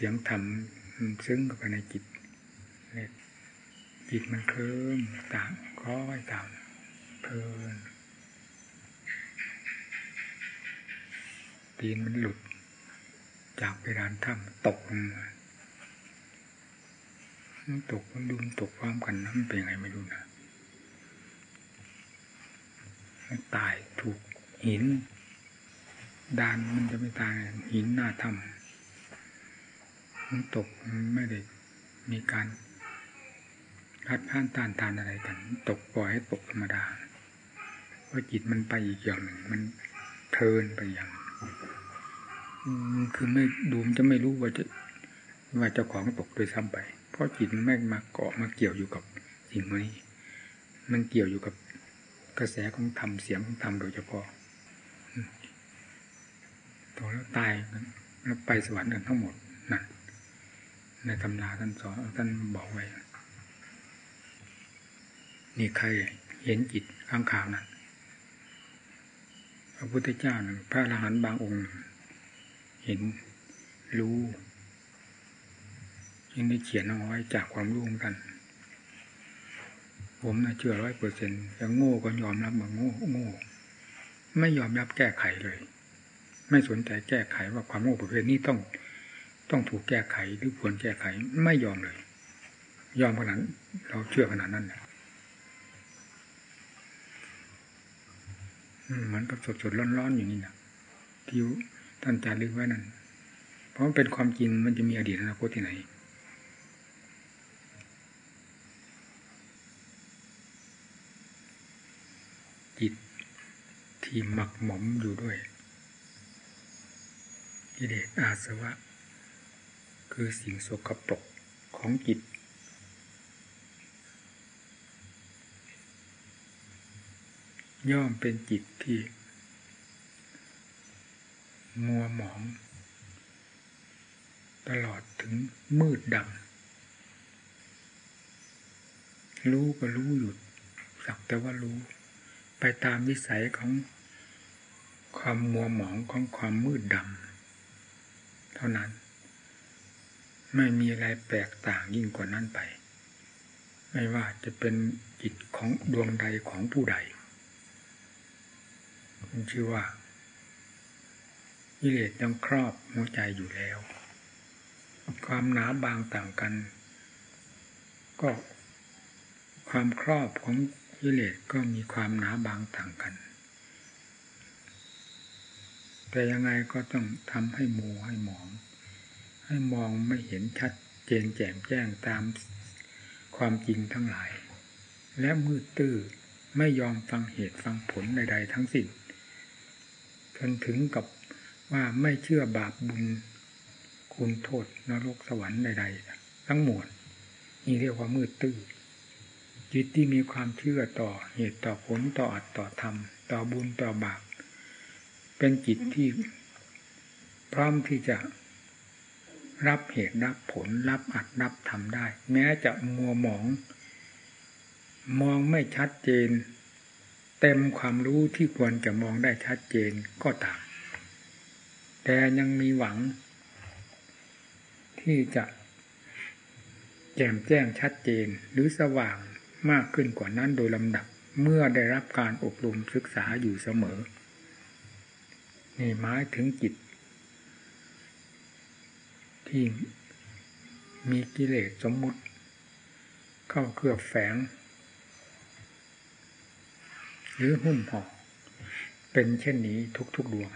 เสียงธรรมซึ้งเข้าไปในจิตจิตมันเคลิ้มต่างคล้อยต่างเพลินตีนมันหลุด จากเพดานถ้ำตกลงมาตกมันดุมตกพร้อมกันนะมันเป็นไงไม่รู้นะมันตายถูกหินดานมันจะไม่ตายหินหน้าถ้ำมัน ตกไม่ได้มีการคัดค้านต้านทานอะไรกัน ตกปล่อยให้ตกธรรมดาเพราะจิตมันไปอีกอย่างหนึ่งมันเทินไปอย่างคือไม่ดูมจะไม่รู้ว่าจะว่าเจ้าของตกโดยซ้ำไป เพราะจิตมันไม่มาเกาะมาเกี่ยวอยู่กับสิ่งนี้ มันเกี่ยวอยู่กับกระแสของธรรมเสียงของธรรมโดยเฉพาะตกแล้วตายแล้วไปสวรรค์กันทั้งหมดนั่น ในตำราท่านสอนท่านบอกไว้ นี่ใครเห็นจิตข้างข่าวนั้นพระพุทธเจ้าพระอรหันต์บางองค์ เห็นรู้ยังได้เขียนเอาไว้จากความรู้องกัน ผมนะเชื่อร้อยเปอร์เซ็นต์ยังโง่ก็ยอมรับมาโง่โง่ ไม่ยอมรับแก้ไขเลย ไม่สนใจแก้ไขว่าความโง่ประเภทนี้ต้อง ต้องถูกแก้ไขหรือควรแก้ไขไม่ยอมเลย ยอมขนาดเราเชื่อขนาดนั้นนะเหมือนกับสดๆร้อนๆอยู่นี่นะที่ท่านจารึกไว้นั่นเพราะมันเป็นความจริงมันจะมีอดีตอนาคตที่ไหนจิตที่หมักหมมอยู่ด้วยกิเลสอาสวะ คือสิ่งสกปรกของจิต ย่อมเป็นจิตที่ มัวหมอง ตลอดถึงมืดดำรู้ก็รู้หยุดสักแต่ว่ารู้ ไปตามวิสัยของความมัวหมองของความมืดดำเท่านั้น ไม่มีอะไรแปลกต่างยิ่งกว่านั้นไป ไม่ว่าจะเป็นจิตของดวงใดของผู้ใดชื่อว่ากิเลสยังครอบหัวใจอยู่แล้ว ความหนาบางต่างกัน ก็ความครอบของกิเลสก็มีความหนาบางต่างกัน แต่ยังไงก็ต้องทำให้มัวให้หมอง ให้มองไม่เห็นชัดเจนแจ่มแจ้งตามความจริงทั้งหลาย และมืดตื้อไม่ยอมฟังเหตุฟังผลใดๆทั้งสิ้นจนถึงกับว่าไม่เชื่อบาปบุญคุณโทษนรกสวรรค์ใดๆทั้งหมดนี่เรียกว่ามืดตื้อจิตที่มีความเชื่อต่อเหตุต่อผลต่ออัตต่อธรรม ต่อบุญต่อบาป เป็นจิตที่พร้อมที่จะ รับเหตุรับผลรับอัดรับทำได้ แม้จะมัวหมอง มองไม่ชัดเจน เต็มความรู้ที่ควรจะมองได้ชัดเจนก็ตามแต่ยังมีหวัง ที่จะแจ่มแจ้งชัดเจนหรือสว่างมากขึ้นกว่านั้นโดยลำดับเมื่อได้รับการอบรมศึกษาอยู่เสมอ นี่หมายถึงจิต ที่มีกิเลสสมมุติ เข้าเครือบแฝง หรือหุ้มห่อเป็นเช่นนี้ทุกๆดวง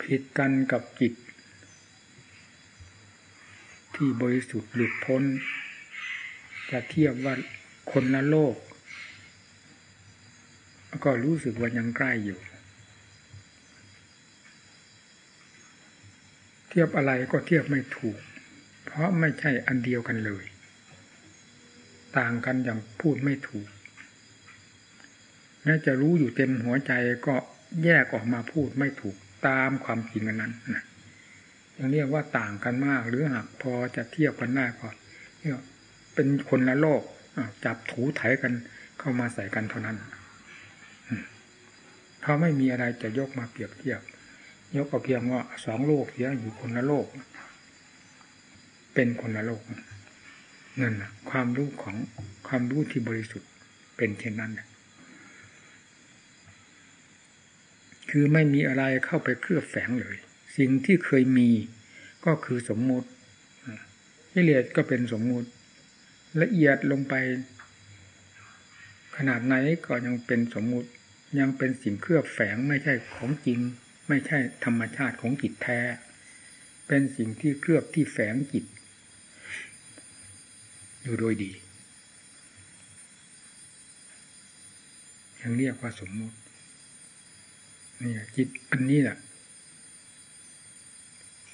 ผิดกันกับจิต ที่บริสุทธิ์หลุดพ้น จะเทียบว่าคนละโลก ก็รู้สึกว่ายังใกล้อยู่ เทียบอะไรก็เทียบไม่ถูก เพราะไม่ใช่อันเดียวกันเลย ต่างกันอย่างพูดไม่ถูกแม้จะรู้อยู่เต็มหัวใจก็แยกออกมาพูดไม่ถูกตามความจริงนั้นนะยังเรียกว่าต่างกันมาก หรือหากพอจะเทียบกันได้ก็เนี่ยเป็นคนละโลกจับถูไถกันเข้ามาใส่กันเท่านั้นเขาไม่มีอะไรจะยกมาเปรียบเทียบ ยกเอาเพียงว่าสองโลกเสียอยู่คนละโลก เป็นคนละโลกนั่นนะความรู้ของความรู้ที่บริสุทธิ์เป็นเช่นนั้นคือไม่มีอะไรเข้าไปเคลือบแฝงเลย สิ่งที่เคยมีก็คือสมมติกิเลสก็เป็นสมมติ ละเอียดลงไป ขนาดไหนก็ยังเป็นสมมติ ยังเป็นสิ่งเคลือบแฝงไม่ใช่ของจริง ไม่ใช่ธรรมชาติของจิตแท้ เป็นสิ่งที่เคลือบที่แฝงจิต อยู่โดยดียังเรียกว่าสมมตินี่จิตอันนี้แหละ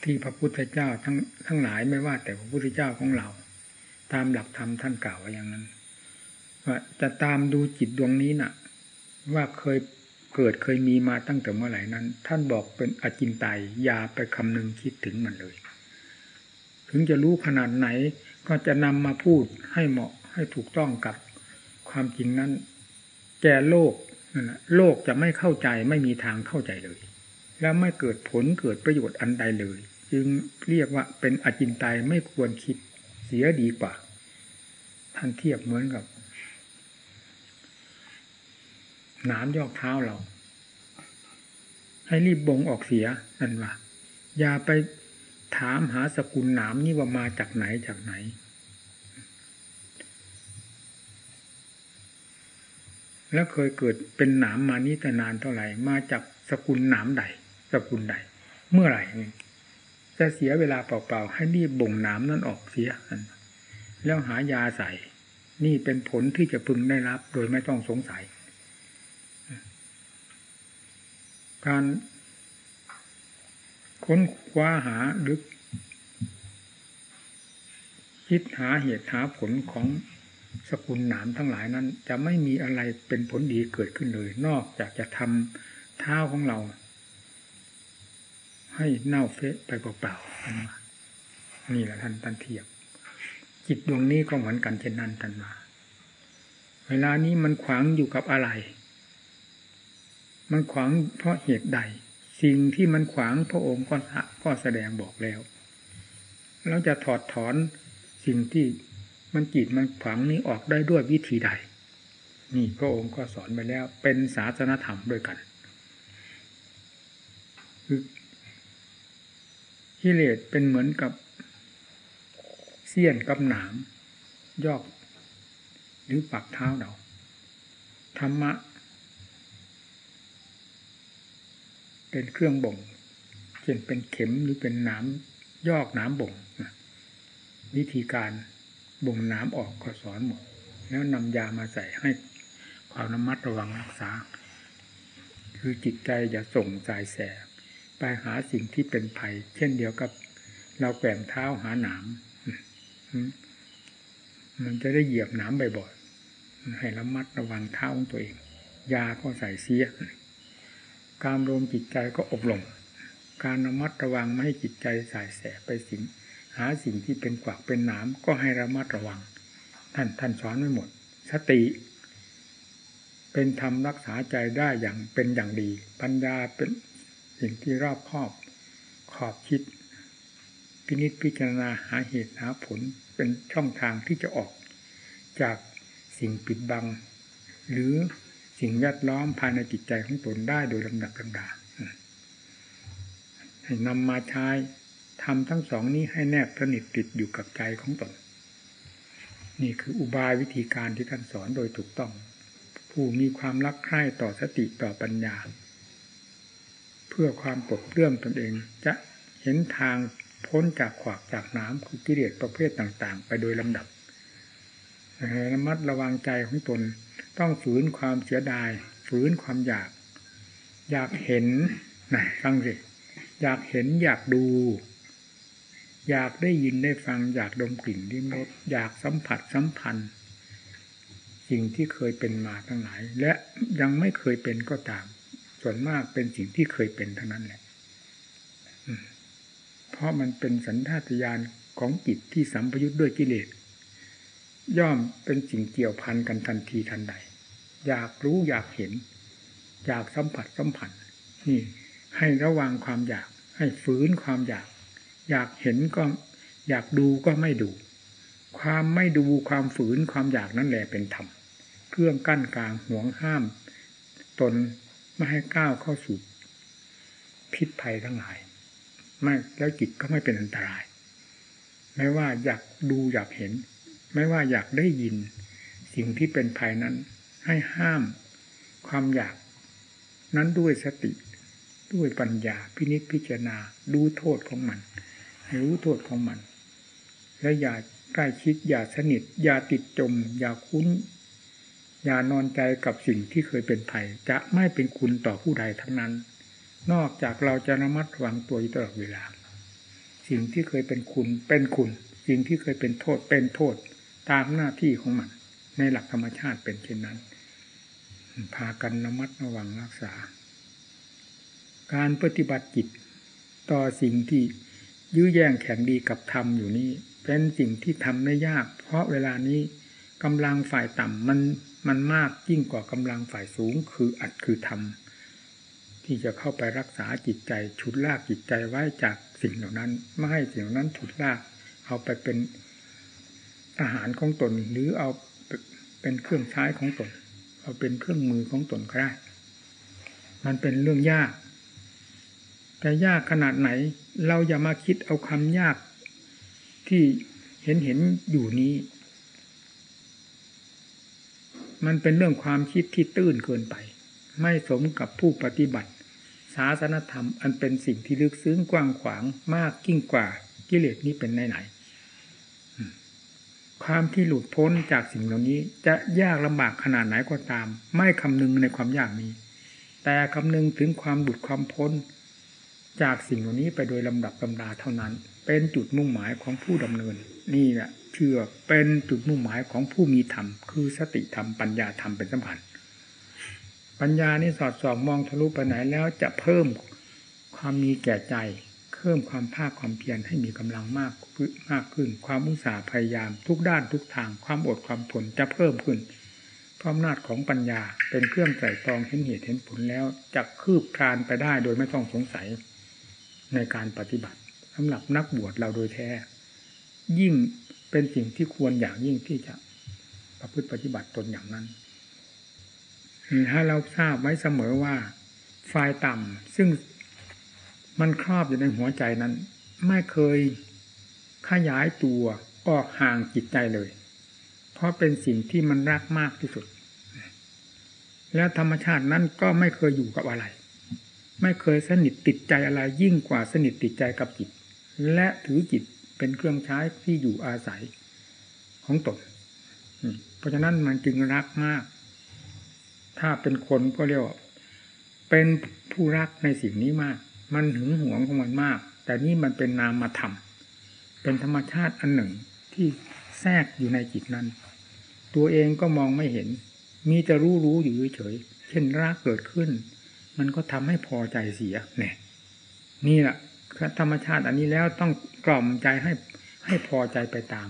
ที่พระพุทธเจ้าทั้งทั้งหลายไม่ว่า แต่พระพุทธเจ้าของเรา ตามหลักธรรมท่านกล่าวไว้อย่างนั้น ว่าจะตามดูจิตดวงนี้น่ะ ว่าเคย เกิดเคยมีมาตั้งแต่เมื่อไหร่นั้น ท่านบอกเป็นอจินไตยอย่าไปคำนึงคิดถึงมันเลย ถึงจะรู้ขนาดไหนก็จะนำมาพูดให้เหมาะให้ถูกต้องกับความจริงนั้น แก่โลกนั่นแหละโลกจะไม่เข้าใจไม่มีทางเข้าใจเลย แล้วไม่เกิดผลเกิดประโยชน์อันใดเลย จึงเรียกว่าเป็นอจินไตยไม่ควรคิดเสียดีกว่าท่านเทียบเหมือนกับ หนามยอกเท้าเรา ให้รีบบงออกเสียนั่นว่าอย่าไปถามหาสกุลหนามนี่ว่ามาจากไหนจากไหน แล้วเคยเกิดเป็นหนามมานี้แต่นานเท่าไหร่ มาจากสกุลหนามใด สกุลใด เมื่อไหร่จะเสียเวลาเปล่าๆ ให้รีบบ่งหนามนั้นออกเสียแล้วหายาใส่ นี่เป็นผลที่จะพึงได้รับโดยไม่ต้องสงสัย การค้นคว้าหาหรือคิดหาเหตุหาผลของสกุลหนามทั้งหลายนั้น จะไม่มีอะไรเป็นผลดีเกิดขึ้นเลย นอกจากจะทำเท้าของเรา ให้เน่าเฟะไปเปล่าๆนี่แหละท่านท่านเทียบ จิตดวงนี้ก็เหมือนกันเช่นนั้นท่านมา เวลานี้มันขวางอยู่กับอะไร มันขวางเพราะเหตุใด สิ่งที่มันขวางพระองค์ก็ก็แสดงบอกแล้วเราจะถอดถอนสิ่งที่มันจิตมันฝังนี้ออกได้ด้วยวิธีใด นี่พระองค์ก็สอนไปแล้ว เป็นศาสนธรรมด้วยกันคือกิเลสเป็นเหมือนกับเสี้ยนกับหนาม ยอก หรือปักเท้าเราธรรมะ เป็นเครื่องบ่งเช่นเป็นเข็มหรือเป็นน้ำยอกน้ำบ่งวิธีการบ่งน้ำออกก็สอนหมด แล้วนำยามาใส่ให้ความระมัดระวังรักษา คือจิตใจอย่าส่งสายแสบไปหาสิ่งที่เป็นภัย เช่นเดียวกับเราแกว่งเท้าหาหนามมันจะได้เหยียบหนามบ่อยๆให้ระมัดระวังเท้าของตัวเอง ยาก็ใส่เสีย การรวมจิตใจก็อบรมการระมัดระวังไม่ให้จิตใจสายแสไปสิ่ง หาสิ่งที่เป็นกวักเป็นหนามก็ให้ระมัดระวัง ท่านท่านสอนไว้หมด สติ เป็นธรรมรักษาใจได้อย่างเป็นอย่างดี ปัญญาเป็นสิ่งที่รอบครอบขอบคิด พินิจพิจารณาหาเหตุหาผลเป็นช่องทางที่จะออก จากสิ่งปิดบัง หรือ สิ่งแวดล้อมภายในจิตใจของตนได้โดยลำดับลำดาให้นำมาใช้ทำทั้งสองนี้ให้แนบสนิทติดอยู่กับใจของตน นี่คืออุบายวิธีการที่ท่านสอนโดยถูกต้อง ผู้มีความรักใคร่ต่อสติต่อปัญญา เพื่อความปลดเลื่อมตนเองจะเห็นทางพ้นจากขวากจากน้ำคือกิเลสประเภทต่าง ๆ ไปโดยลำดับระมัดระวังใจของตน ต้องฝืนความเสียดาย ฝืนความอยาก อยากเห็นนะฟังสิอยากเห็นอยากดู อยากได้ยินได้ฟัง อยากดมกลิ่นลิ้มรสอยากสัมผัสสัมพันธ์ สิ่งที่เคยเป็นมาทั้งหลาย และยังไม่เคยเป็นก็ตาม ส่วนมากเป็นสิ่งที่เคยเป็นทั้งนั้นแหละเพราะมันเป็นสัญชาตญาณของจิตที่สัมพยุตด้วยกิเลส ย่อมเป็นสิ่งเกี่ยวพันกันทันทีทันใด อยากรู้อยากเห็น อยากสัมผัสสัมผัสนี่ ให้ระวังความอยาก ให้ฝืนความอยาก อยากเห็นก็อยากดูก็ไม่ดู ความไม่ดูความฝืนความอยากนั่นแหละเป็นธรรมเครื่องกั้นกลางห่วงห้าม ตนไม่ให้ก้าวเข้าสู่พิษภัยทั้งหลายไม่แล้วจิตก็ไม่เป็นอันตราย ไม่ว่าอยากดูอยากเห็น ไม่ว่าอยากได้ยิน สิ่งที่เป็นภัยนั้น ให้ห้ามความอยากนั้นด้วยสติ ด้วยปัญญาพินิจพิจารณาดูโทษของมันรู้โทษของมัน และอย่าใกล้ชิดอย่าสนิท อย่าติดจม อย่าคุ้น อย่านอนใจกับสิ่งที่เคยเป็นภัย จะไม่เป็นคุณต่อผู้ใดทั้งนั้น นอกจากเราจะระมัดระวังตัวอยู่ตลอดเวลา สิ่งที่เคยเป็นคุณเป็นคุณ สิ่งที่เคยเป็นโทษเป็นโทษ ตามหน้าที่ของมัน ในหลักธรรมชาติเป็นเช่นนั้น พากันระมัดระวังรักษา การปฏิบัติจิตต่อสิ่งที่ยื้อแย่งแข่งดีกับธรรมอยู่นี้ เป็นสิ่งที่ทำได้ยาก เพราะเวลานี้กำลังฝ่ายต่ำมันมันมากยิ่งกว่ากำลังฝ่ายสูง คืออัดคือธรรมที่จะเข้าไปรักษาจิตใจฉุดลากจิตใจไว้จากสิ่งเหล่านั้น ไม่ให้สิ่งเหล่านั้นฉุดลากเอาไปเป็น อาหารของตน หรือเอาเป็นเครื่องใช้ของตน เอาเป็นเครื่องมือของตนก็ได้ มันเป็นเรื่องยาก แต่ยากขนาดไหน เราอย่ามาคิดเอาคำยากที่เห็นเห็นอยู่นี้ มันเป็นเรื่องความคิดที่ตื้นเกินไป ไม่สมกับผู้ปฏิบัติ ศาสนธรรมอันเป็นสิ่งที่ลึกซึ้งกว้างขวางมากยิ่งกว่ากิเลสนี้เป็นไหนไหน ความที่หลุดพ้นจากสิ่งเหล่านี้ จะยากลำบากขนาดไหนก็ตาม ไม่คำนึงในความยากนี้ แต่คำนึงถึงความหลุดความพ้น จากสิ่งเหล่านี้ไปโดยลำดับลำดาเท่านั้น เป็นจุดมุ่งหมายของผู้ดำเนิน นี่แหละเชื่อเป็นจุดมุ่งหมายของผู้มีธรรม คือสติธรรมปัญญาธรรมเป็นสำคัญปัญญานี่สอดส่องมองทะลุไปไหนแล้วจะเพิ่มความมีแก่ใจ พิ่มความภาคความเพียรให้มีกำลังมากมากขึ้น ความอุตสาห์พยายามทุกด้านทุกทาง ความอดความทนจะเพิ่มขึ้นเพราะอำนาจของปัญญาเป็นเครื่องไตรตรองเห็นเหตุเห็นผลแล้วจะคืบคลานไปได้โดยไม่ต้องสงสัยในการปฏิบัติสำหรับนักบวชเราโดยแท้ ยิ่งเป็นสิ่งที่ควรอย่างยิ่งที่จะประพฤติปฏิบัติตนอย่างนั้นถ้าเราทราบไว้เสมอว่าฝ่ายต่ำซึ่ง มันครอบอยู่ในหัวใจนั้น ไม่เคยขยายตัวออกห่างจิตใจเลย เพราะเป็นสิ่งที่มันรักมากที่สุด แล้วธรรมชาตินั้นก็ไม่เคยอยู่กับอะไร ไม่เคยสนิทติดใจอะไรยิ่งกว่าสนิทติดใจกับจิต และถือจิตเป็นเครื่องใช้ที่อยู่อาศัยของตนเพราะฉะนั้นมันจึงรักมาก ถ้าเป็นคนก็เรียกว่าเป็นผู้รักในสิ่งนี้มาก มันหึงหวงของมันมาก แต่นี่มันเป็นนามธรรมเป็นธรรมชาติอันหนึ่งที่แทรกอยู่ในจิตนั้น ตัวเองก็มองไม่เห็น มีจะรู้รู้อยู่เฉยเช่นรักเกิดขึ้น มันก็ทำให้พอใจเสียเนี่ยนี่แหละธรรมชาติอันนี้แล้วต้องกล่อมใจให้ให้พอใจไปตาม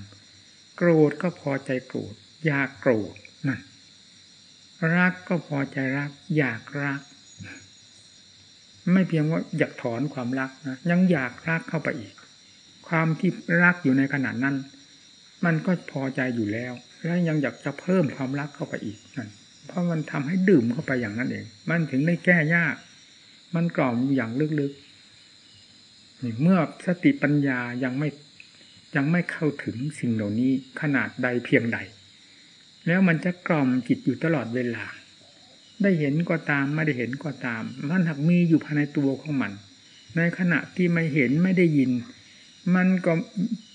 โกรธก็พอใจโกรธอยากโกรธนั่นรักก็พอใจรัก อยากรัก ไม่เพียงว่าอยากถอนความรักนะยังอยากรักเข้าไปอีก ความที่รักอยู่ในขณะนั้น มันก็พอใจอยู่แล้ว แล้วยังอยากจะเพิ่มความรักเข้าไปอีกนั่นเพราะมันทำให้ดื่มเข้าไปอย่างนั้นเอง มันถึงได้แก้ยาก มันกล่อมอย่างลึกๆนี่เมื่อสติปัญญายังไม่ยังไม่เข้าถึงสิ่งเหล่านี้ขนาดใดเพียงใด แล้วมันจะกล่อมจิตอยู่ตลอดเวลา ได้เห็นก็ตามไม่ได้เห็นก็ตาม มันหักมีอยู่ภายในตัวของมัน ในขณะที่ไม่เห็นไม่ได้ยิน มันก็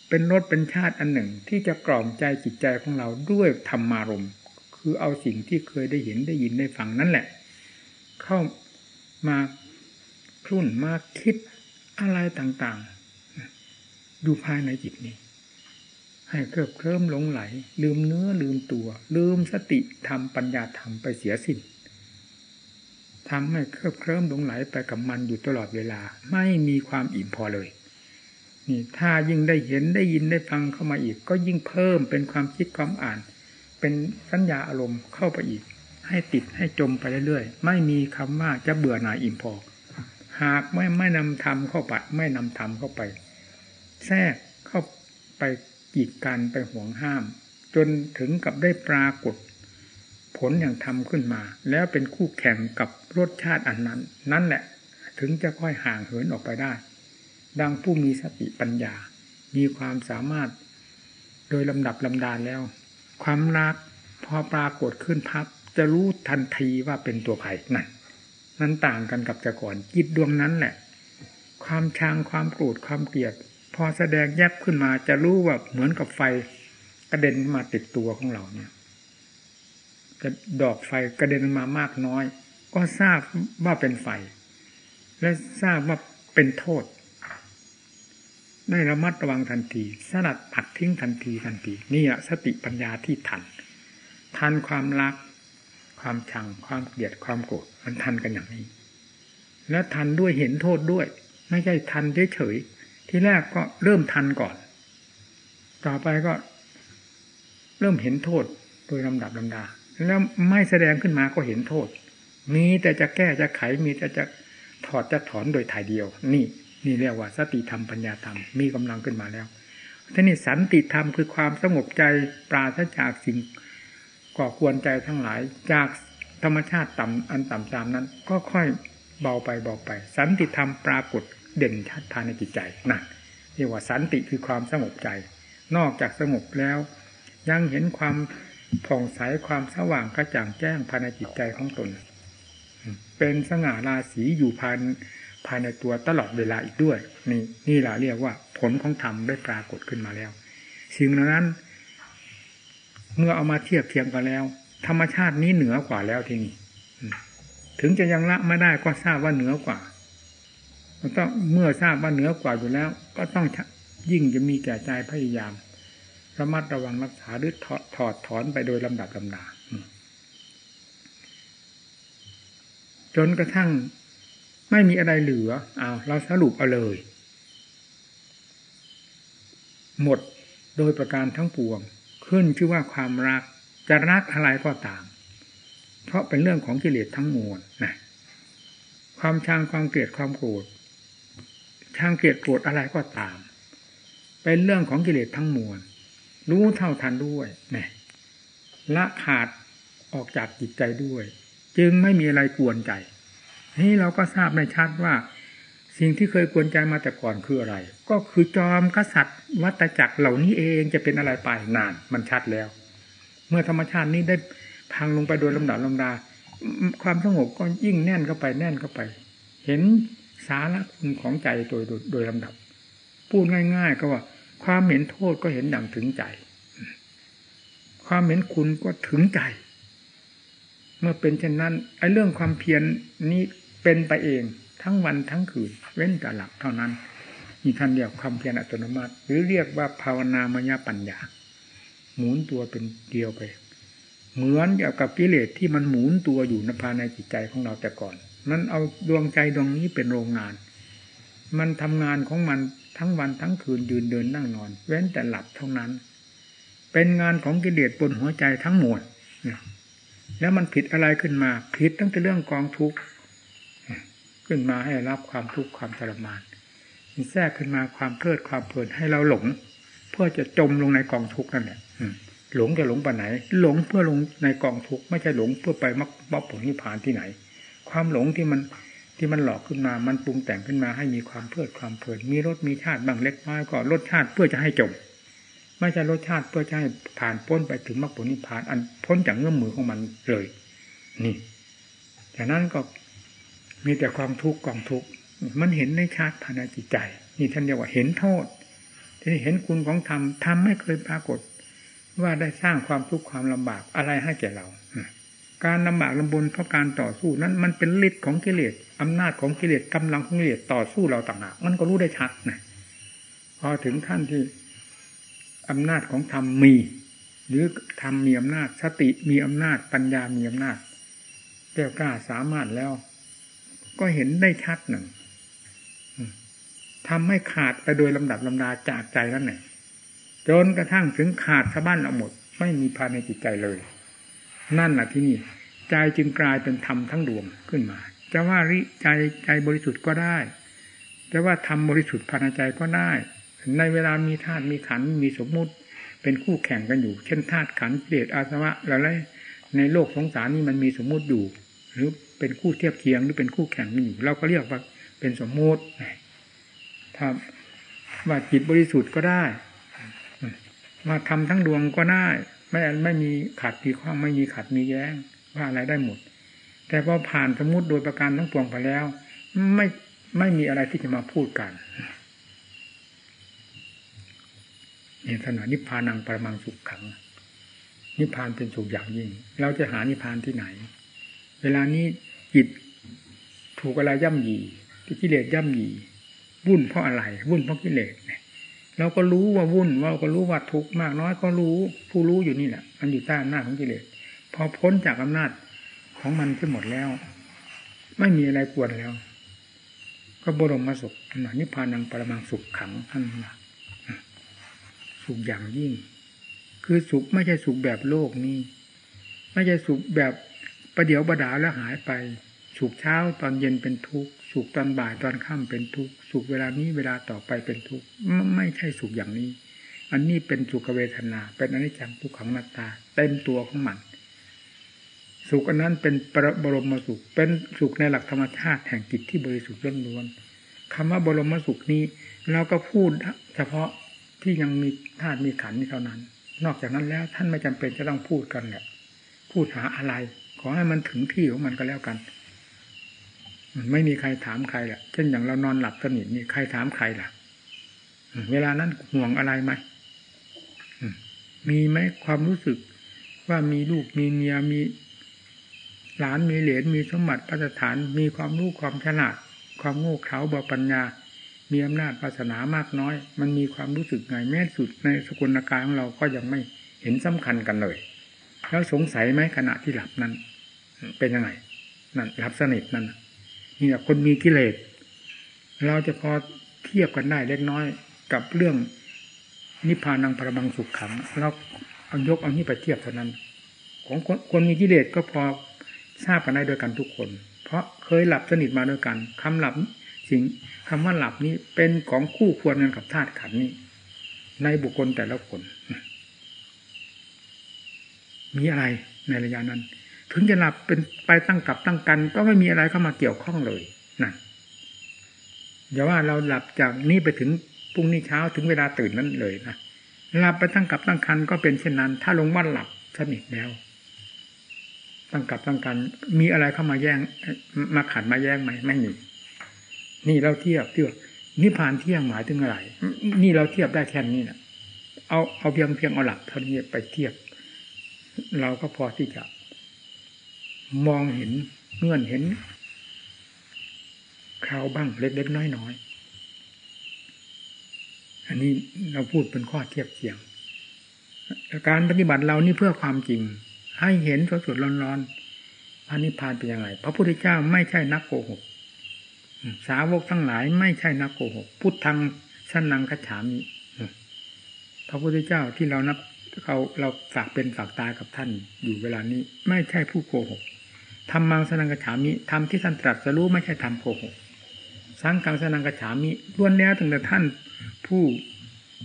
เป็นรสเป็นชาติอันหนึ่ง ที่จะกล่อมใจจิตใจของเราด้วยธรรมารมคือเอาสิ่งที่เคยได้เห็นได้ยินได้ฟังนั่นแหละ เข้ามาคลุ่นมาคิดอะไรต่างๆดูภายในจิตนี้ ให้เคลิบเคลิ้มหลงไหล ลืมเนื้อลืมตัว ลืมสติธรรมปัญญาธรรมไปเสียสิ้น ทำให้เคลิบเคลิ้มหลงไหลไปกับมันอยู่ตลอดเวลา ไม่มีความอิ่มพอเลย นี่ถ้ายิ่งได้เห็นได้ยินได้ฟังเข้ามาอีก ก็ยิ่งเพิ่มเป็นความคิดความอ่าน เป็นสัญญาอารมณ์เข้าไปอีก ให้ติดให้จมไปเรื่อยๆ ไม่มีคำว่าจะเบื่อหน่ายอิ่มพอ หากไม่ไม่นำธรรมเข้าไป ไม่นำธรรมเข้าไป แทรกเข้าไปกีดกันไปห่วงห้าม จนถึงกับได้ปรากฏ ผลอย่างธรรมขึ้นมา แล้วเป็นคู่แข่งกับรสชาติอันนั้น นั่นแหละ ถึงจะค่อยห่างเหินออกไปได้ ดังผู้มีสติปัญญา มีความสามารถ โดยลำดับลำดานแล้ว ความรักพอปรากฏขึ้นพับจะรู้ทันทีว่าเป็นตัวไผ่นั่นนั้นต่างกันกับแต่ก่อนจิตดวงนั้นแหละ ความชังความโกรธความเกลียด พอแสดงแยบขึ้นมาจะรู้ว่าเหมือนกับไฟกระเด็นมาติดตัวของเราเนี่ย ดอกไฟกระเด็นมามากน้อย ก็ทราบว่าเป็นไฟ และทราบว่าเป็นโทษ ได้ระมัดระวังทันที สลัดผักทิ้งทันทีทันที นี่แหละสติปัญญาที่ทัน ทันความรัก ความชัง ความเกลียดความโกรธมันทันกันอย่างนี้ และทันด้วยเห็นโทษด้วย ไม่ใช่ทันเฉยๆที่แรกก็เริ่มทันก่อน ต่อไปก็เริ่มเห็นโทษโดยลำดับลำดา แล้วไม่แสดงขึ้นมาก็เห็นโทษ มีแต่จะแก้จะไขมีแต่จะถอดจะถอนโดยถ่ายเดียว นี่ นี่เรียกว่า สติธรรมปัญญาธรรมมีกำลังขึ้นมาแล้วทีนี้สันติธรรมคือความสงบใจปราศจากสิ่งก่อควรใจทั้งหลายจากธรรมชาติต่ำอันต่ำตามนั้น ก็ค่อยเบาไปเบาไป สันติธรรมปรากฏเด่นชัดภายในจิตใจนั่นเรียกว่าสันติคือความสงบใจ นอกจากสงบแล้ว ยังเห็นความ ผ่องใสความสว่างกระจ่างแจ้งภายในจิตใจของตน เป็นสง่าราศีอยู่ภายภายในตัวตลอดเวลาอีกด้วย นี่นี่แหละเรียกว่า ผลของธรรมได้ปรากฏขึ้นมาแล้ว สิ่งนั้น เมื่อเอามาเทียบเทียงกันแล้ว ธรรมชาตินี้เหนือกว่าแล้วทีนี้ถึงจะยังละไม่ได้ก็ทราบว่าเหนือกว่าต้องเมื่อทราบว่าเหนือกว่าอยู่แล้ว ก็ต้องยิ่งจะมีแก่ใจพยายาม ระมัดระวังรักษาหรือถอดถอนไปโดยลำดับลำดาจนกระทั่งไม่มีอะไรเหลือเอาเราสรุปเอาเลย หมดโดยประการทั้งปวง ขึ้นชื่อว่าความรักจะรักอะไรก็ตาม เพราะเป็นเรื่องของกิเลสทั้งมวลนะความชังความเกลียดความโกรธชังเกลียดโกรธอะไรก็ตาม เป็นเรื่องของกิเลสทั้งมวล รู้เท่าทันด้วยนะละขาดออกจากจิตใจด้วย จึงไม่มีอะไรกวนใจ นี่เราก็ทราบในชัดว่า สิ่งที่เคยกวนใจมาแต่ก่อนคืออะไร ก็คือจอมกษัตริย์ วัตจักรเหล่านี้เองจะเป็นอะไรไปนานมันชัดแล้ว เมื่อธรรมชาตินี้ได้พังลงไปโดยลำดับลำดา ความสงบก็ยิ่งแน่นเข้าไปแน่นเข้าไป เห็นสาระคุณของใจโดยโดยลำดับ พูดง่าย ๆ ก็ว่า ความเห็นโทษก็เห็นดังถึงใจ ความเห็นคุณก็ถึงใจ เมื่อเป็นเช่นนั้นไอ้เรื่องความเพียรนี้เป็นไปเองทั้งวันทั้งคืนเว้นแต่หลับเท่านั้นมีท่านเรียกความเพียรอัตโนมัติ หรือเรียกว่าภาวนามยปัญญา หมุนตัวเป็นเดียวไป เหมือนกับกิเลสที่มันหมุนตัวอยู่ในภายในจิตใจของเราแต่ก่อนมันเอาดวงใจดวงนี้เป็นโรงงาน มันทำงานของมันทั้งวันทั้งคืนยืนเดินนั่งนอน เว้นแต่หลับเท่านั้น เป็นงานของกิเลสบนหัวใจทั้งหมดแล้วมันผิดอะไรขึ้นมา ผิดตั้งแต่เรื่องกองทุกข์ขึ้นมาให้รับความทุกข์ความทรมานมีแทรกขึ้นมาความเพลิดความเพลินให้เราหลง เพื่อจะจมลงในกองทุกข์นั่นแหละหลงจะหลงไปไหน หลงเพื่อลงในกองทุกข์ไม่ใช่หลงเพื่อไปมรรคผลนิพพานที่ไหน ความหลงที่มัน ที่มันหลอกขึ้นมา มันปรุงแต่งขึ้นมาให้มีความเพลิดความเพลิน มีรสมีชาติบางเล็กน้อยก็รสชาติเพื่อจะให้จบ ไม่ใช่รสชาติเพื่อจะให้ผ่านพ้นไปถึงมรรคผลนิพพาน อันพ้นจากเงื่อมมือของมันเลย นี่จากนั้นก็มีแต่ความทุกข์กองทุกข์ มันเห็นในชาติภายในจิตใจ นี่ท่านเรียกว่าเห็นโทษ ทีนี้เห็นคุณของธรรม ธรรมไม่เคยปรากฏ ว่าได้สร้างความทุกข์ความลำบากอะไรให้แก่เรา การลำบากลำบนเพราะการต่อสู้นั้น มันเป็นฤทธิ์ของกิเลส อำนาจของกิเลสกำลังของกิเลสต่อสู้เราต่างหากมันก็รู้ได้ชัดนะพอถึงขั้นที่อำนาจของธรรมมี หรือธรรมมีอำนาจสติมีอำนาจปัญญามีอำนาจแก้วกล้าสามารถแล้ว ก็เห็นได้ชัดหนึ่งทำให้ขาดไปโดยลำดับลำดาจากใจนั่นเองจนกระทั่งถึงขาดสะบั้นเอาหมด ไม่มีภายในจิตใจเลย นั่นแหละที่นี่ใจจึงกลายเป็นธรรมทั้งดวงขึ้นมา จะว่าริใจใจบริสุทธิ์ก็ได้จะว่าทำบริสุทธิ์ภายในใจก็ได้ ในเวลามีธาตุมีขันมีสมมุติ เป็นคู่แข่งกันอยู่ เช่นธาตุขันเดชอาสวะอะไรในโลกสงสารนี่มันมีสมมุติอยู่ หรือเป็นคู่เทียบเคียงหรือเป็นคู่แข่งกันอยู่ เราก็เรียกว่าเป็นสมมุติถ้าว่าจิตบริสุทธิ์ก็ได้ว่าทำทั้งดวงก็ได้ไม่ไม่มีขัดมีข้องไม่มีขัดมีแย้งว่าอะไรได้หมด แต่พอผ่านสมมติโดยประการทั้งปวงไปแล้ว ไม่ไม่มีอะไรที่จะมาพูดกันเนี่ยขณะนิพพานังประมังสุขขัง นิพพานเป็นสุขอย่างยิ่ง เราจะหานิพพานที่ไหน เวลานี้จิตถูกอะไรย่ำยีกิเลสย่ำยีวุ่นเพราะอะไร วุ่นเพราะกิเลสเราก็รู้ว่าวุ่นเราก็รู้ว่าทุกข์มากน้อยก็รู้ ผู้รู้อยู่นี่แหละมันอยู่ใต้อำนาจของกิเลสพอพ้นจากอำนาจ ของมันที่หมดแล้ว ไม่มีอะไรกวนแล้ว ก็บรมสุขนิพพานังปรมังสุขขังท่านนะสุขอย่างยิ่ง คือสุขไม่ใช่สุขแบบโลกนี้ ไม่ใช่สุขแบบประเดี๋ยวประดาแล้วหายไป สุขเช้าตอนเย็นเป็นทุกข์สุขตอนบ่ายตอนค่ำเป็นทุกข์สุขเวลานี้เวลาต่อไปเป็นทุกข์ไม่ใช่สุขอย่างนี้ อันนี้เป็นสุขเวทนา เป็นอนิจจังทุกขังนัตตา เต็มตัวของมัน สุขอันนั้นเป็นปรบรมสุข เป็นสุขในหลักธรรมชาติแห่งจิตที่บริสุทธิ์ล้วนคำว่าบรมสุขนี้เราก็พูดเฉพาะที่ยังมีธาตุมีขันนี้เท่านั้น นอกจากนั้นแล้วท่านไม่จำเป็นจะต้องพูดกันแหละพูดหาอะไร ขอให้มันถึงที่ของมันก็แล้วกัน ไม่มีใครถามใครแหละเช่นอย่างเรานอนหลับสนิทนี่ใครถามใครล่ะเวลานั้นห่วงอะไรไหมมีไหมความรู้สึกว่ามีลูกมีเมียมี หลานมีเหรียญมีสมบัติปัจฐาน มีความรู้ความฉลาด ความโง่เขลาบาปัญญา มีอำนาจศาสนามากน้อย มันมีความรู้สึกไงแม้สุดในสกุลกายของเราก็ยังไม่เห็นสำคัญกันเลย แล้วสงสัยไหมขณะที่หลับนั้น เป็นยังไงนั่นหลับสนิทนั่นนี่แหละคนมีกิเลสเราจะพอเทียบกันได้เล็กน้อยกับเรื่องนิพพานังประบังสุขขังเราเอายกเอานี้ไปเทียบเท่านั้น ของคนคนมีกิเลสก็พอ ทราบกันได้โดยกันทุกคน เพราะเคยหลับสนิทมาด้วยกันคำหลับสิ่งคำว่าหลับนี้เป็นของคู่ควรกันกับธาตุขันนี้ ในบุคคลแต่ละคน มีอะไรในระยะนั้น ถึงจะหลับเป็นไปตั้งกับตั้งกัน ก็ไม่มีอะไรเข้ามาเกี่ยวข้องเลยนั่นอย่าว่าเราหลับจากนี้ไปถึงพรุ่งนี้เช้าถึงเวลาตื่นนั้นเลยนะหลับไปตั้งกับตั้งคันก็เป็นเช่นนั้น ถ้าลงว่าหลับสนิทแล้ว ตั้งกับตั้งกัน มีอะไรเข้ามาแย่ง มาขัดมาแย่งไหมไม่มีนี่เราเทียบเทียบนิพพานเที่ยงหมายถึงอะไรนี่เราเทียบได้แค่นี้นะเอาเอาเพียงเพียงเอาหลักเท่านี้ไปเทียบ เราก็พอที่จะ มองเห็นเงื่อนเห็นคราวบ้างเล็กๆน้อยๆอันนี้เราพูดเป็นข้อเทียบเทียงการปฏิบัติเรานี่เพื่อความจริง ให้เห็นสดสดร้อนๆพระนิพพานเป็นยังไงพระพุทธเจ้าไม่ใช่นักโกหก สาวกทั้งหลายไม่ใช่นักโกหกพุทธังชันนังคฉามิพระพุทธเจ้าที่เรานับเราเราฝากเป็นฝากตายกับท่านอยู่เวลานี้ ไม่ใช่ผู้โกหกทำมังสนังกัจฉามิทำที่ท่านตรัสรู้ไม่ใช่ทำโกหกสังกังสนังกัจฉามิล้วนแล้วตั้งแต่ท่านผู้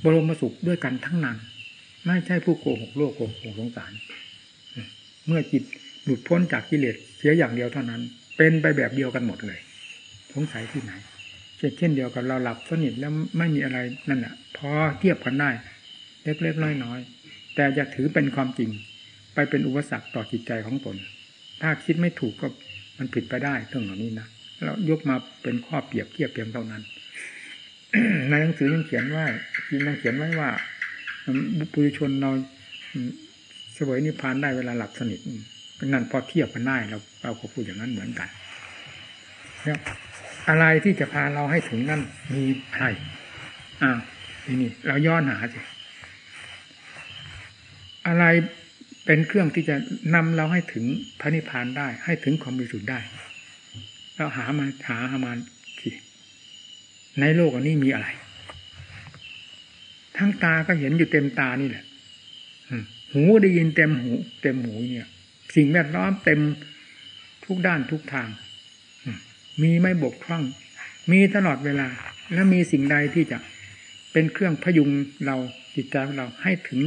บรมสุขด้วยกันทั้งนั้น ไม่ใช่ผู้โกหกโลกโกหกสงสาร เมื่อจิตหลุดพ้นจากกิเลสเสียอย่างเดียวเท่านั้น เป็นไปแบบเดียวกันหมดเลย สงสัยที่ไหนเช่นเดียวกับเราหลับสนิทแล้วไม่มีอะไรนั่นแหละพอเทียบกันได้ เล็กๆน้อยๆแต่จะถือเป็นความจริง ไปเป็นอุปสรรคต่อจิตใจของตน ถ้าคิดไม่ถูกก็มันผิดไปได้เรื่องเหล่านี้นะเรายกมาเป็นข้อเปรียบเทียบเพียงเท่านั้นในหนังสือยังเขียนว่ายังเขียนไว้ว่าปุถุชนเรา วยนิพพานได้เวลาหลับสนิทนั่นพอเทียบกันได้เราเราก็พูดอย่างนั้นเหมือนกันแล้วอะไรที่จะพาเราให้ถึงนั่นมีอะไรอ่าทีนี้เราย้อนหาสิอะไรเป็นเครื่องที่จะนำเราให้ถึงพระนิพพานได้ ให้ถึงความบริสุทธิ์ได้เราหามาหาหามาสิในโลกอันนี้มีอะไร ทั้งตาก็เห็นอยู่เต็มตานี่แหละ หูได้ยินเต็มหู เต็มหูเนี่ย สิ่งแวดล้อมเต็มทุกด้านทุกทาง มีไม่บกพร่องมีตลอดเวลา และมีสิ่งใดที่จะเป็นเครื่องพยุงเราจิตใจของเราให้ถึง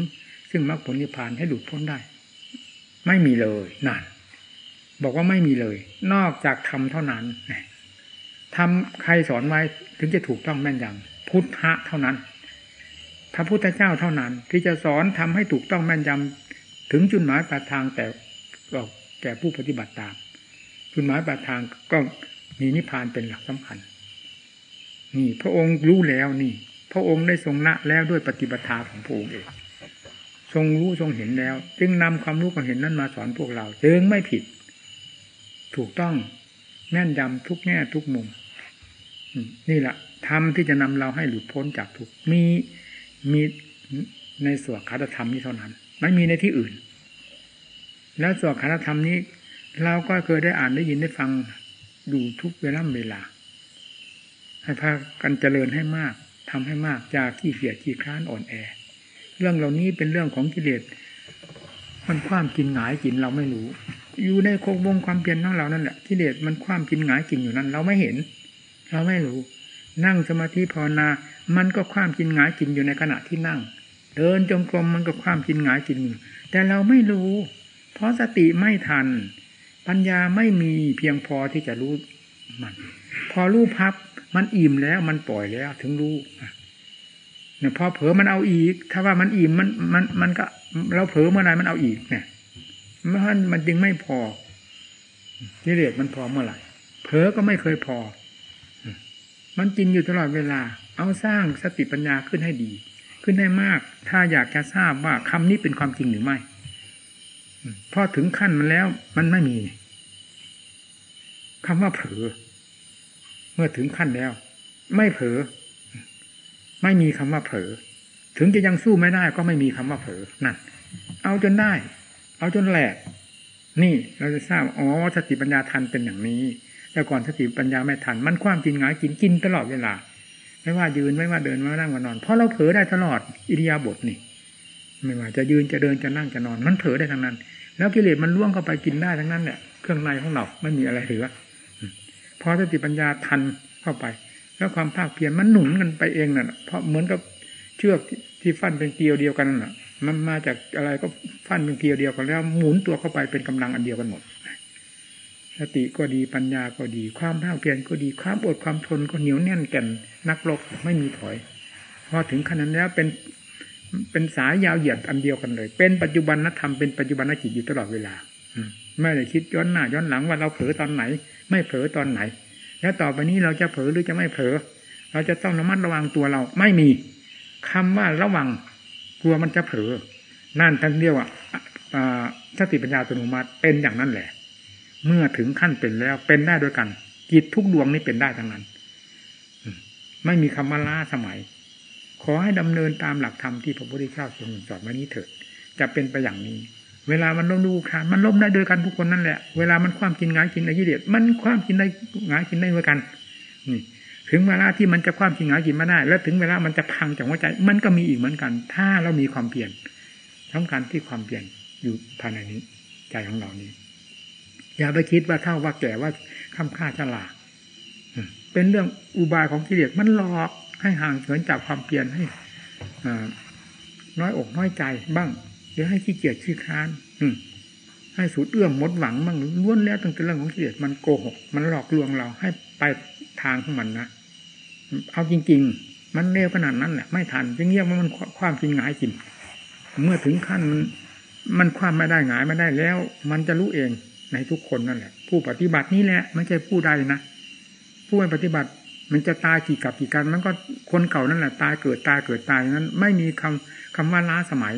ซึ่งมรรคผลนิพพานให้หลุดพ้นได้ ไม่มีเลยนั่นบอกว่าไม่มีเลย นอกจากทำเท่านั้นทำใครสอนไว้ถึงจะถูกต้องแม่นยำพุทธะเท่านั้น พระพุทธเจ้าเท่านั้น ที่จะสอนทำให้ถูกต้องแม่นยำถึงจุดหมายปลายทางแต่แก่ผู้ปฏิบัติตาม จุดหมายปลายทางก็มีนิพพานเป็นหลักสำคัญ นี่พระองค์รู้แล้วนี่ พระองค์ได้ทรงละแล้วด้วยปฏิบัติของพระองค์เองทรงรู้ทรงเห็นแล้ว จึงนำความรู้ความเห็นนั้นมาสอนพวกเราจึงไม่ผิด ถูกต้องแม่นยำทุกแง่ทุกมุมนี่แหละธรรมที่จะนำเราให้หลุดพ้นจากทุกมี มีในส่วนคาธรรมนี้เท่านั้น ไม่มีในที่อื่น แล้วส่วนคาธรรมนี้ เราก็เคยได้อ่านได้ยินได้ฟังดูทุกเวลาเวลา ให้พากันเจริญให้มากทำให้มากจากขี้เกียจขี้คร้านอ่อนแอ เรื่องเหล่านี้เป็นเรื่องของกิเลสมันความกินหงายกินเราไม่รู้ อยู่ในโคงวงความเพียรของเรานั่นแหละกิเลสมันความกินหงายกินอยู่นั้น เราไม่เห็น เราไม่รู้ นั่งสมาธิภาวนา มันก็ความกินหงายกินอยู่ในขณะที่นั่ง เดินจงกรมมันก็ความกินหงายกินอยู่แต่เราไม่รู้ เพราะสติไม่ทัน ปัญญาไม่มีเพียงพอที่จะรู้มัน พอรู้พับมันอิ่มแล้วมันปล่อยแล้วถึงรู้เนี่ยพอเผลอมันเอาอีก ถ้าว่ามันอิ่มมันมันมันก็ เราเผลอเมื่อไรมันเอาอีกเนี่ยมันมันจึงไม่พอกิเลสมันพอเมื่อไหร่เผลอก็ไม่เคยพอ มันกินอยู่ตลอดเวลา เอาสร้างสติปัญญาขึ้นให้ดี ขึ้นให้มาก ถ้าอยากจะทราบว่าคำนี้เป็นความจริงหรือไม่พอถึงขั้นมันแล้วมันไม่มีคำว่าเผลอเมื่อถึงขั้นแล้ว ไม่เผลอไม่มีคำว่าเผลอถึงจะยังสู้ไม่ได้ก็ไม่มีคำว่าเผลอนั่นเอาจนได้ เอาจนแหลกนี่เราจะทราบอ๋อสติปัญญาทันเป็นอย่างนี้ แต่ก่อนสติปัญญาไม่ทัน มันความกินงายกินกินตลอดเวลา ไม่ว่ายืนไม่ว่าเดินไม่ว่านั่งว่านอน เพราะเราเผลอได้ตลอดอิริยาบถนี่ ไม่ว่าจะยืนจะเดินจะนั่งจะนอน มันเผลอได้ทั้งนั้น แล้วกิเลสมันล่วงเข้าไปกินได้ทั้งนั้นแหละเครื่องในของเราไม่มีอะไรเหลือพอสติปัญญาทันเข้าไป แล้วความภาคเพียรมันหนุนกันไปเองน่ะเพราะเหมือนกับเชือกที่ฟันเป็นเกลียวเดียวกันน่ะ มันมาจากอะไรก็ฟันเป็นเกลียวเดียวกันแล้วหมุนตัวเข้าไปเป็นกำลังอันเดียวกันหมด สติก็ดีปัญญาก็ดี ความภาคเพียรก็ดีความอดความทนก็เหนียวแน่นแก่นนักรบไม่มีถอยพอถึงขนาดนี้เป็นเป็นสายยาวเหยียดอันเดียวกันเลย เป็นปัจจุบันนธรรมเป็นปัจจุบันจิตอยู่ตลอดเวลาไม่ได้คิดย้อนหน้าย้อนหลังว่าเราเผลอตอนไหน ไม่เผลอตอนไหน แล้วต่อไปนี้เราจะเผลอหรือจะไม่เผลอ เราจะต้องระมัดระวังตัวเราไม่มีคำว่าระวังกลัวมันจะเผลอนั่นท่านเรียกว่าสติปัญญาอัตโนมัติเป็นอย่างนั้นแหละ เมื่อถึงขั้นเป็นแล้วเป็นได้ด้วยกันจิตทุกดวงนี้เป็นได้ทั้งนั้น ไม่มีคำว่าล้าสมัย ขอให้ดำเนินตามหลักธรรมที่พระพุทธเจ้าทรงสอนมานี้เถิดจะเป็นไปอย่างนี้ เวลามันล้มดูคานมันล้มได้โดยกันทุกคนนั่นแหละเวลามันความกินงายกินในกิเลสมันความกินได้งายกินได้เหมือนกันนี่ถึงเวลาที่มันจะความกินงายกินมาได้ แล้วถึงเวลามันจะพังจากหัวใจ มันก็มีอีกเหมือนกัน ถ้าเรามีความเปลี่ยนสำคัญที่ความเปลี่ยนอยู่ภายในนี้ใจของเรานี้ อย่าไปคิดว่าเท่าว่าแก่ว่าค้ำค่าฉลาดเป็นเรื่องอุบายของกิเลสมันหลอกให้ห่างเหินจากความเพียรให้น้อยอกน้อยใจบ้างหรือให้ขี้เกียจขี้ค้านให้สูดเอื้อมมดหวังบ้างล้วนแล้วตั้งแต่เรื่องของกิเลสมันโกหก มันหลอกลวงเราให้ไปทางของมันนะเอาจริง ๆ มันเร็วขนาดนั้นแหละไม่ทันจึงเรียกว่ามันความจริงหงายจริงเมื่อถึงขั้นมันมันความไม่ได้หงายไม่ได้แล้ว มันจะรู้เอง ในทุกคนนั่นแหละ ผู้ปฏิบัตินี้แหละไม่ใช่ผู้ใดนะผู้ปฏิบัติมันจะตายกี่กับกี่กันมันก็คนเก่านั่นแหละ ตายเกิดตายเกิดตายนั้น ไม่มีคำคำว่าล้าสมัย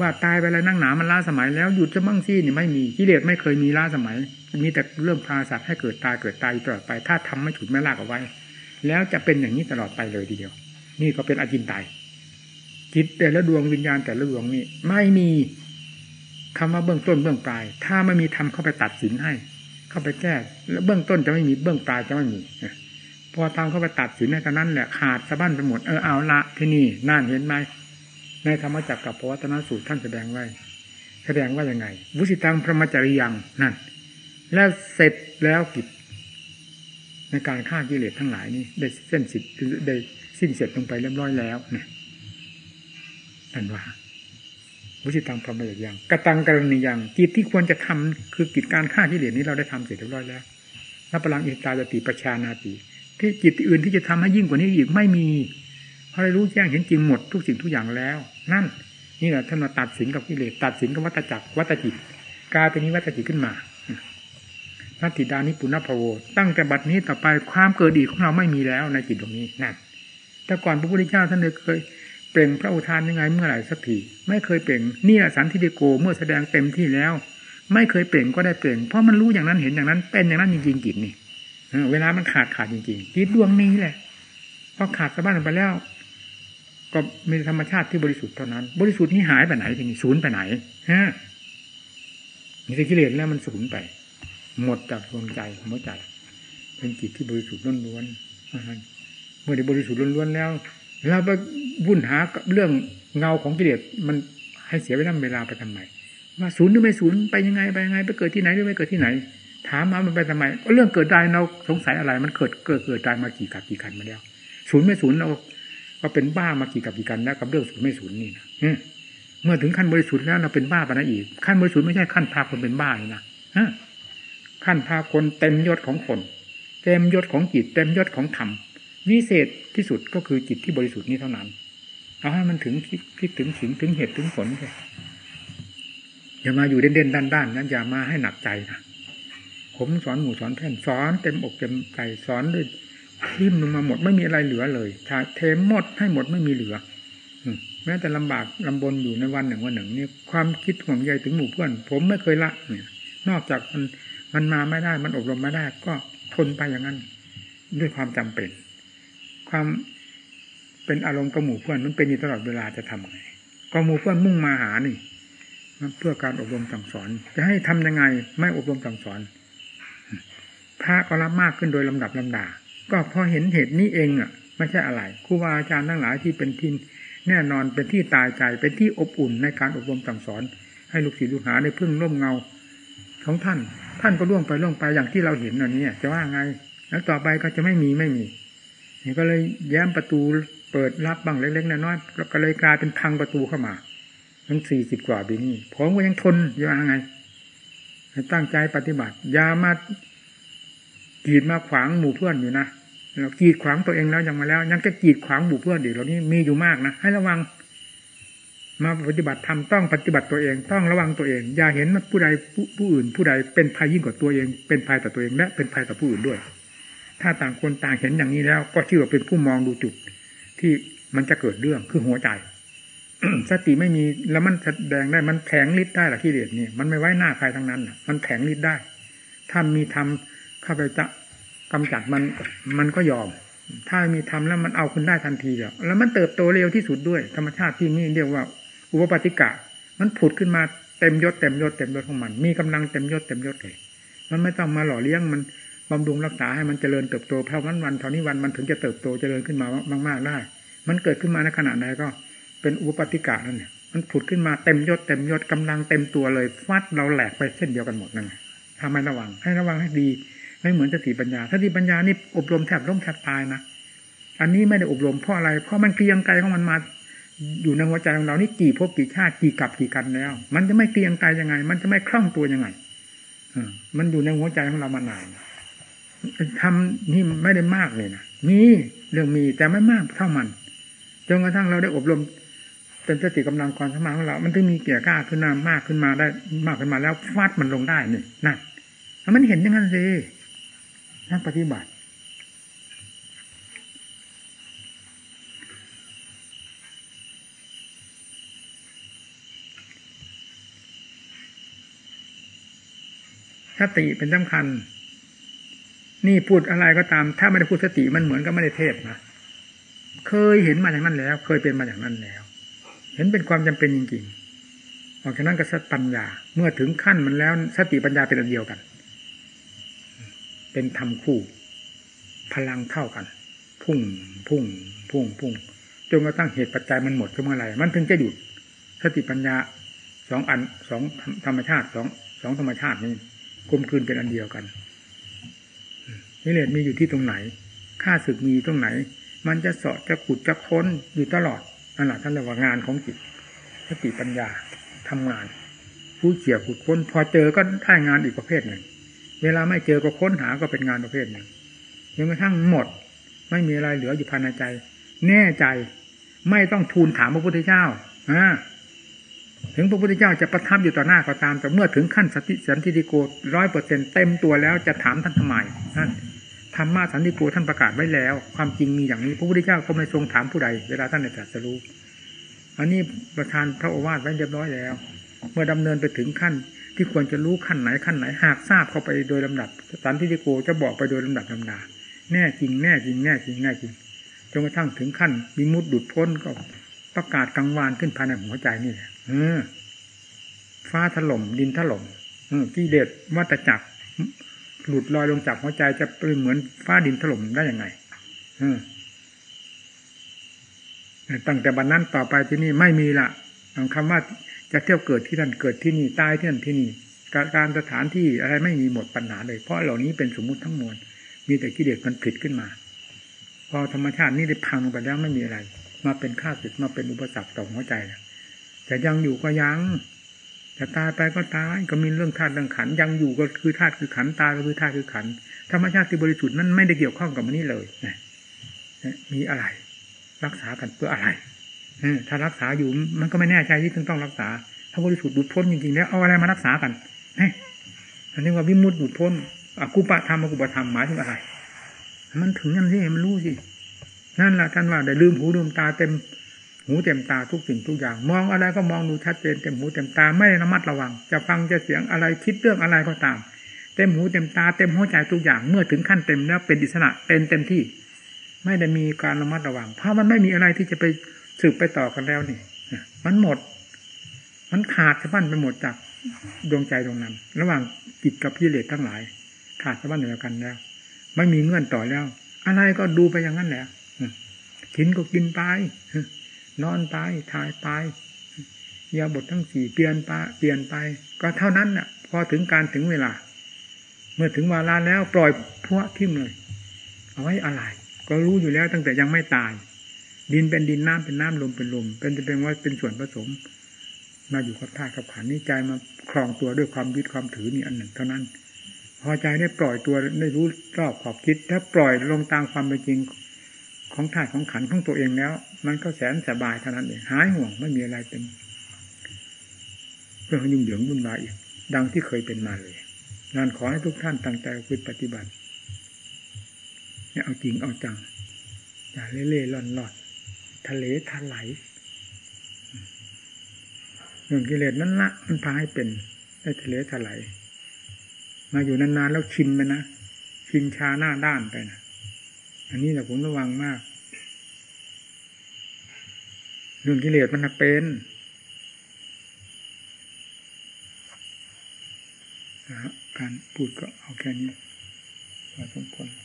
ว่าตายไปแล้วนั่งหนามันล้าสมัยแล้วหยุดจะมั่งซี่นี่ไม่มีกิเลสไม่เคยมีล้าสมัยมีแต่เรื่องพาสัตว์ให้เกิดตายเกิดตายตลอดไป ถ้าทำไม่ฉุดไม่ลากเอาไว้ แล้วจะเป็นอย่างนี้ตลอดไปเลยทีเดียว นี่ก็เป็นอจินไตยจิตแต่ละดวงวิญญาณแต่ละดวงนี่ไม่มี คำว่าเบื้องต้นเบื้องปลาย ถ้าไม่มีทำเข้าไปตัดสินให้ เข้าไปแก้ แล้วเบื้องต้นจะไม่มีเบื้องปลายจะไม่มีพอทำเข้าไปตัดสินในตอนนั้นแหละขาดสะบั้นไปหมดเออเอาละที่นี่น่านเห็นไหมในธรรมจักรกับปวัตนสูตรท่านแสดงไว้ แสดงว่ายังไง วุสิตังพระมจริยังนั่น แล้วเสร็จแล้วกิจในการฆ่ากิเลสทั้งหลายนี่ได้เส้นสิทธิ์ได้สิ้นเสร็จลงไปเรียบร้อยแล้วเนี่ยนั่นว่า วิจิตังพรหมอย่างกระตังกรณีอย่างกิจที่ควรจะทำคือกิจการฆ่ากิเลสนี้เราได้ทำเสร็จเรียบร้อยแล้วนับพลังอิตาจติประชานาติ ที่จิตอื่นที่จะทำให้ยิ่งกว่านี้อีกไม่มีเพราะได้รู้แจ้งเห็นจริงหมดทุกสิ่งทุกอย่างแล้ว นั่น นี่แหละท่านมาตัดสินกับกิเลสตัดสินกับวัตจักรวัตจิตกลายเป็นนิวัตจิตขึ้นมานัตติดานิปุณพโวตั้งแต่บัดนี้ต่อไปความเกิดอีกของเราไม่มีแล้วในจิตตรงนี้นั่นแต่ก่อนพระพุทธเจ้าท่านเคย เปล่งพระอุทานยังไงเมื่อไหร่สักทีไม่เคยเปล่งนี่แหละสันทิฏโกเมื่อแสดงเต็มที่แล้ว ไม่เคยเปล่งก็ได้เปล่งเพราะมันรู้อย่างนั้นเห็นอย่างนั้น เป็นอย่างนั้นจริงๆกิจนี่เวลามันขาดขาดจริงๆจิตดวงนี้แหละพอขาดสะบั้นไปแล้ว ก็มีธรรมชาติที่บริสุทธิ์เท่านั้น บริสุทธิ์นี้หายไปไหนทีนี้ศูนย์ไปไหนฮะมีแต่กิเลสแล้วมันสูญไป หมดจากดวงใจหัวใจเป็นจิตที่บริสุทธิ์ล้วนๆเมื่อได้บริสุทธิ์ล้วนๆแล้ว เราไปวุ่นหาเรื่องเงาของกิเลสมันให้เสียเวลาเวลาไปทำไมว่าศูนย์หรือไม่ศูนย์ไปยังไงไปยังไง ไปเกิดที่ไหนหรือไม่เกิดที่ไหน ถามมามันไปทำไมเรื่องเกิดได้เราสงสัยอะไร มันเกิดเกิดเกิดได้มากี่กับกี่กันมาแล้วศูนย์ไม่ศูนย์เราก็เป็นบ้ามากี่กับกี่กันแล้วกับเรื่องศูนย์ไม่ศูนย์นี่นะเมื่อถึงขั้นบริสุทธิ์แล้วเราเป็นบ้าไปนะอีก ขั้นบริสุทธิ์ไม่ใช่ขั้นพาคนเป็นบ้าเลยนะขั้นพาคนเต็มยศของคน เต็มยศของจิต เต็มยศของธรรม วิเศษที่สุดก็คือจิตที่บริสุทธิ์นี้เท่านั้น เอาให้มันถึงคิดคิดถึงถึงถึงเหตุถึงผลเลยอย่ามาอยู่เด่นๆด้านๆนั้นอย่ามาให้หนักใจนะผมสอนหมู่สอนแท่นสอนเต็มอกเต็มใจสอนด้วยริมลงมาหมดไม่มีอะไรเหลือเลยถ้าเทหมดให้หมดไม่มีเหลือแม้แต่ลำบากลำบนอยู่ในวันหนึ่งวันหนึ่งนี่ความคิดห่วงใยถึงหมู่เพื่อน ผมไม่เคยละเนี่ยนอกจากมันมันมาไม่ได้ มันอบรมไม่ได้ ก็ทนไปอย่างนั้น ด้วยความจำเป็น ความเป็นอารมณ์กับหมู่เพื่อนมันเป็นอยู่ตลอดเวลาจะทำไงก็หมู่เพื่อนมุ่งมาหานี่เพื่อการอบรมสั่งสอน จะให้ทำยังไง ไม่อบรมสั่งสอน พระก็รับมากขึ้นโดยลำดับลำดา ก็พอเห็นเหตุนี้เองอะ ไม่ใช่อะไรครูบาอาจารย์ทั้งหลายที่เป็นที่แน่นอนเป็นที่ตายใจเป็นที่อบอุ่นในการอบรมสั่งสอน ให้ลูกศิษย์ลูกหาได้พึ่งร่มเงาของท่าน ท่านก็ล่วงไปล่วงไปอย่างที่เราเห็นอันนี้จะว่าไง แล้วต่อไปก็จะไม่มีไม่มี นี่ก็เลยแย้มประตูเปิดรับบ้างเล็กๆน้อยๆแล้วก็เลยกลายเป็นพังประตูเข้ามาทั้งสี่สิบกว่าปีนี้ผมก็ยังทนอยู่ยังไง ตั้งใจปฏิบัติอย่ามากีดมาขวางหมู่เพื่อนอยู่นะเรากีดขวางตัวเองแล้วยังมาแล้ว ยังจะกีดขวางหมู่เพื่อนอีกเหล่านี้มีอยู่มากนะให้ระวัง มาปฏิบัติทำต้องปฏิบัติตัวเองต้องระวังตัวเอง อย่าเห็นว่าผู้ใดผู้อื่น ผู้ใดเป็นภัยยิ่งกว่าตัวเอง เป็นภัยต่อตัวเองและเป็นภัยต่อผู้อื่นด้วย ถ้าต่างคนต่างเห็นอย่างนี้แล้ว ก็ชื่อว่าเป็นผู้มองดูจุด ที่มันจะเกิดเรื่องคือหัวใจสติไม่มีแล้วมันแสดงได้มันแข็งฤทธิ์ได้หรอที่เดียดนี่มันไม่ไว้หน้าใครทั้งนั้นมันแข็งฤทธิ์ได้ ถ้ามีทำเข้าไปจะกำจัดมันมันก็ยอม ถ้ามีทำแล้วมันเอาคุณได้ทันทีเดียวแล้วมันเติบโตเร็วที่สุดด้วย ธรรมชาติที่นี่เรียกว่า อุปปติกะ มันผุดขึ้นมาเต็มยศเต็มยศเต็มยศของมัน มีกำลังเต็มยศเต็มยศเลยมันไม่ต้องมาหล่อเลี้ยงมัน บำรุงรักษาให้มันเจริญเติบโตเพราะวันวันเท่านี้วันมันถึงจะเติบโตเจริญขึ้นมามาก ๆได้ มันเกิดขึ้นมาในขณะใดก็เป็นอุปปติกะนั่นเนี่ยมันผุดขึ้นมาเต็มยศเต็มยศกำลังเต็มตัวเลยฟัดเราแหลกไปเส้นเดียวกันหมดนั่นทำให้ระวัง ให้ระวังให้ดีไม่เหมือนสติปัญญาสติปัญญานี่อบรมแทบล้มแทบตายนะอันนี้ไม่ได้อบรมเพราะอะไร เพราะมันเกลียงไกลของมันมาอยู่ในหัวใจของเรานี่กี่พบกี่ชาติกี่กับกี่กันแล้ว มันจะไม่เกลียงไกลยังไง มันจะไม่คล่องตัวยังไงอมันอยู่ในหัวใจของเรามานาน ทำนี่ไม่ได้มากเลยนะมีเรื่องมีแต่ไม่มากเท่ามันจนกระทั่งเราได้อบรมเป็นสติกำลังความสมาของเรา มันถึงมีเกียร์กล้าขึ้นมามากขึ้นมาได้ มากขึ้นมาแล้วฟาดมันลงได้นี่นั่นมันเห็นอย่างนั้นสินักปฏิบัติ สติเป็นสำคัญ นี่พูดอะไรก็ตาม ถ้าไม่ได้พูดสติมันเหมือนกับไม่ได้เทศนะเคยเห็นมาอย่างนั้นแล้ว เคยเป็นมาอย่างนั้นแล้ว เห็นเป็นความจำเป็นจริงๆออกจากนั้นก็สติปัญญา เมื่อถึงขั้นมันแล้ว สติปัญญาเป็นอันเดียวกัน เป็นธรรมคู่ พลังเท่ากัน พุ่ง พุ่ง พุ่ง พุ่งจนกระทั่งเหตุปัจจัยมันหมดขึ้นเมื่อไรมันถึงจะหยุดสติปัญญาสองอันสองธรรมชาติสองสองธรรมชาตินี้กลมกลืนเป็นอันเดียวกัน กิเลสมีอยู่ที่ตรงไหนข้าศึกมีตรงไหน มันจะสาะจะขุดจะค้นอยู่ตลอดนั่นแหละท่านเรียกว่างานของจิตสติปัญญาทำงานผู้เขี่ยขุดค้น พอเจอก็ได้งานอีกประเภทหนึ่ง เวลาไม่เจอก็ค้นหาก็เป็นงานประเภทหนึ่งจนกระทั่งหมด ไม่มีอะไรเหลืออยู่ภายในใจ แน่ใจไม่ต้องทูลถามพระพุทธเจ้าอ่าถึงพระพุทธเจ้าจะประทับอยู่ต่อหน้าก็ตาม แต่เมื่อถึงขั้นสติสันติโกร้อยเปอร์เซ็นเต็มตัวแล้วจะถามท่านทำไมท่าน ธรรมะสันติโกท่านประกาศไว้แล้ว ความจริงมีอย่างนี้พระพุทธเจ้าก็ไม่ทรงถามผู้ใดเวลาท่านในตรัสรู้อันนี้ประธานพระโอวาทไว้เรียบร้อยแล้ว เมื่อดำเนินไปถึงขั้น ที่ควรจะรู้ขั้นไหนขั้นไหน หากทราบเข้าไปโดยลำดับสันติโกจะบอกไปโดยลำดับลำดาแน่จริงแน่จริงแน่จริงแน่จริงจนกระทั่งถึงขั้นมีมุดดุดพ้นก็ประกาศกังวานขึ้นภายในหัวใจนี่แหละฟ้าถล่มดินถล่มกิเลสวัตจักร หลุดลอยลงจากหัวใจจะเป็นเหมือนฟ้าดินถล่มได้ยังไงตั้งแต่บันนั้นต่อไปที่นี่ไม่มีละคำว่าจะเที่ยวเกิดที่นั่นเกิดที่นี่ตายที่นั่นที่นี่การสถานที่อะไรไม่มีหมดปัญหาเลย เพราะเหล่านี้เป็นสมมุติทั้งมวลมีแต่กิเลสมันผิดขึ้นมา พอธรรมชาตินี่ได้พังลงไปแล้วไม่มีอะไร มาเป็นข้าศึกมาเป็นอุปสรรคต่อหัวใจแต่ยังอยู่ก็ยัง จะตายไปก็ตายก็มีเรื่องธาตุเรื่องขันยังอยู่ก็คือธาตุคือขันตายก็คือธาตุคือขันธรรมชาติที่บริสุทธิ์นั้นไม่ได้เกี่ยวข้องกับมันนี่เลยนะมีอะไร รักษากันเพื่ออะไรถ้ารักษาอยู่มันก็ไม่แน่ใจที่ต้องต้องรักษา ถ้าบริสุทธิ์ดุดพ้นจริงๆแล้วเอาอะไรมารักษากันนี่อันนี้ว่าวิมุตติดุดพ้นอกุปะธรรมอกุปะธรรมหมายถึงอะไร มันถึงนั่นสิมันรู้สินั่นแหละท่านว่าได้ลืมหูลืมตาเต็ม หูเต็มตาทุกสิ่งทุกอย่าง มองอะไรก็มองดูชัดเจนเต็มหูเต็มตาไม่ได้ระมัดระวัง จะฟังจะเสียงอะไรคิดเรื่องอะไรก็ตาม เต็มหูเต็มตาเต็มหัวใจทุกอย่าง เมื่อถึงขั้นเต็มแล้วเป็นอิสระเป็นเต็มที่ ไม่ได้มีการระมัดระวัง เพราะมันไม่มีอะไรที่จะไปสืบไปต่อกันแล้วนี่มันหมด มันขาดสะบั้นไปหมดจากดวงใจตรงนั้น ระหว่างจิตกับกิเลสทั้งหลาย ขาดสะบั้นเหนือกันแล้ว ไม่มีเงื่อนต่อแล้ว อะไรก็ดูไปอย่างนั้นแหละกินก็กินไป นอนไปถ่ายไปยาบททั้งสี่เปลี่ยนไปเปลี่ยนไป ก็เท่านั้นน่ะ พอถึงการถึงเวลา เมื่อถึงเวลาแล้วปล่อยพวกทิ้มเลย เอาไว้อะไร ก็รู้อยู่แล้วตั้งแต่ยังไม่ตาย ดินเป็นดินน้ำเป็นน้ำลมเป็นลม เป็นจะเป็นว่าเป็นส่วนผสม มาอยู่กับธาตุกับขันนี้ใจมาครองตัวด้วยความยึดความถือนี่อันหนึ่งเท่านั้น พอใจได้ปล่อยตัวได้รู้รอบขอบคิด ถ้าปล่อยลงตามความเป็นจริง ของธาตุของขันของตัวเองแล้ว มันก็แสนสบายเท่านั้นเองหายห่วงไม่มีอะไรเป็นเรื่องยุ่งเหยิงวุ่นวายอีกดังที่เคยเป็นมาเลยงานขอให้ทุกท่านตั้งใจฝึกปฏิบัติเนี่ยเอาจริงเอาจังอย่าเล่เล่ล่อนลอนทะเลทะไหลเรื่องกิเลสนั้นละมันพาให้เป็นได้ทะเลทะไหลมาอยู่นานๆแล้วชินไปนะชินชาหน้าด้านไปนะ อันนี้แหละผมระวังมาก เรื่องกิเลสมันเป็นการพูดก็เอาแค่นี้พอสมควร